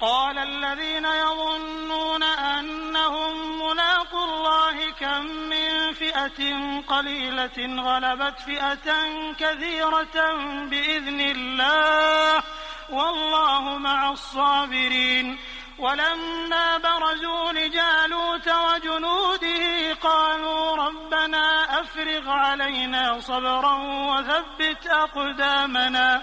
قال الذين يظنون أنهم ملاقوا الله كم من فئة قليلة غلبت فئة كثيرة بإذن الله والله مع الصابرين ولما برزوا لجالوت وجنوده قالوا ربنا أفرغ علينا صبرا وثبت أقدامنا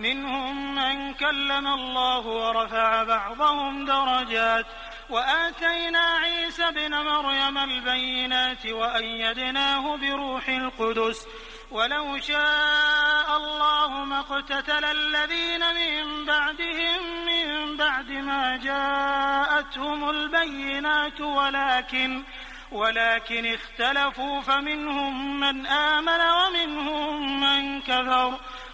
منهم من كلم الله ورفع بعضهم درجات وآتينا عيسى ابن مريم البينات وأيدناه بروح القدس ولو شاء الله ما اقتتل الذين من بعدهم من بعد ما جاءتهم البينات ولكن ولكن اختلفوا فمنهم من آمن ومنهم من كفر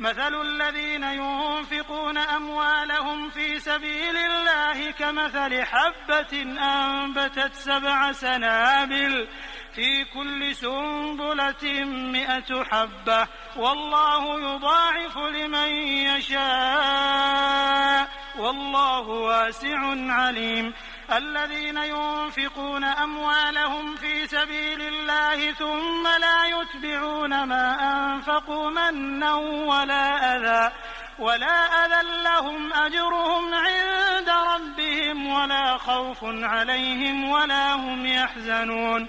مثل الذين ينفقون أموالهم في سبيل الله كمثل حبة أنبتت سبع سنابل في كل سنبلة مئة حبة والله يضاعف لمن يشاء والله واسع عليم الذين ينفقون أموالهم في سبيل الله ثم لا يتبعون ما أنفقوا منا ولا أذى ولا أذى لهم أجرهم عند ربهم ولا خوف عليهم ولا هم يحزنون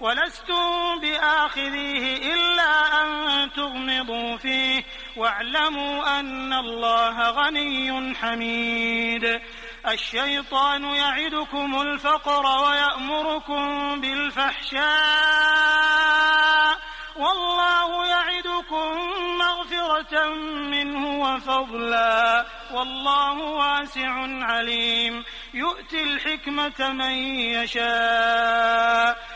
ولستم بآخذيه إلا أن تغمضوا فيه واعلموا أن الله غني حميد. الشيطان يعدكم الفقر ويأمركم بالفحشاء. والله يعدكم مغفرة منه وفضلا. والله واسع عليم. يؤتي الحكمة من يشاء.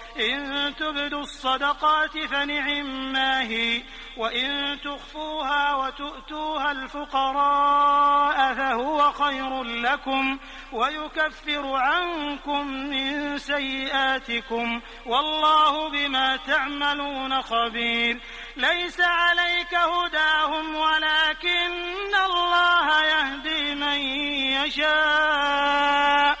تبدوا الصدقات فنعم ما هي وإن تخفوها وتؤتوها الفقراء فهو خير لكم ويكفر عنكم من سيئاتكم والله بما تعملون خبير ليس عليك هداهم ولكن الله يهدي من يشاء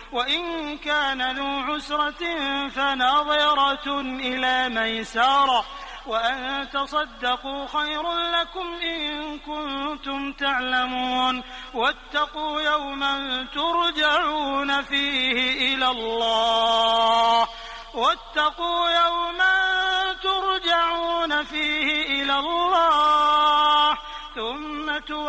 وإن كان ذو عسرة فنظرة إلى ميسارة. وأن تصدقوا خير لكم إن كنتم تعلمون. واتقوا يوما ترجعون فيه إلى الله. واتقوا يوما ترجعون فيه إلى الله. ثم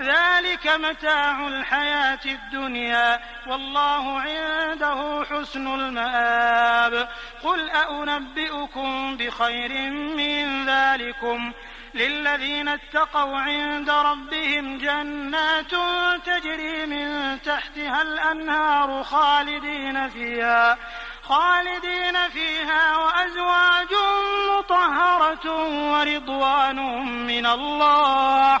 ذلك متاع الحياة الدنيا والله عنده حسن المآب. قل أنبئكم بخير من ذلكم؟ للذين اتقوا عند ربهم جنات تجري من تحتها الأنهار خالدين فيها خالدين فيها وأزواج مطهرة ورضوان من الله.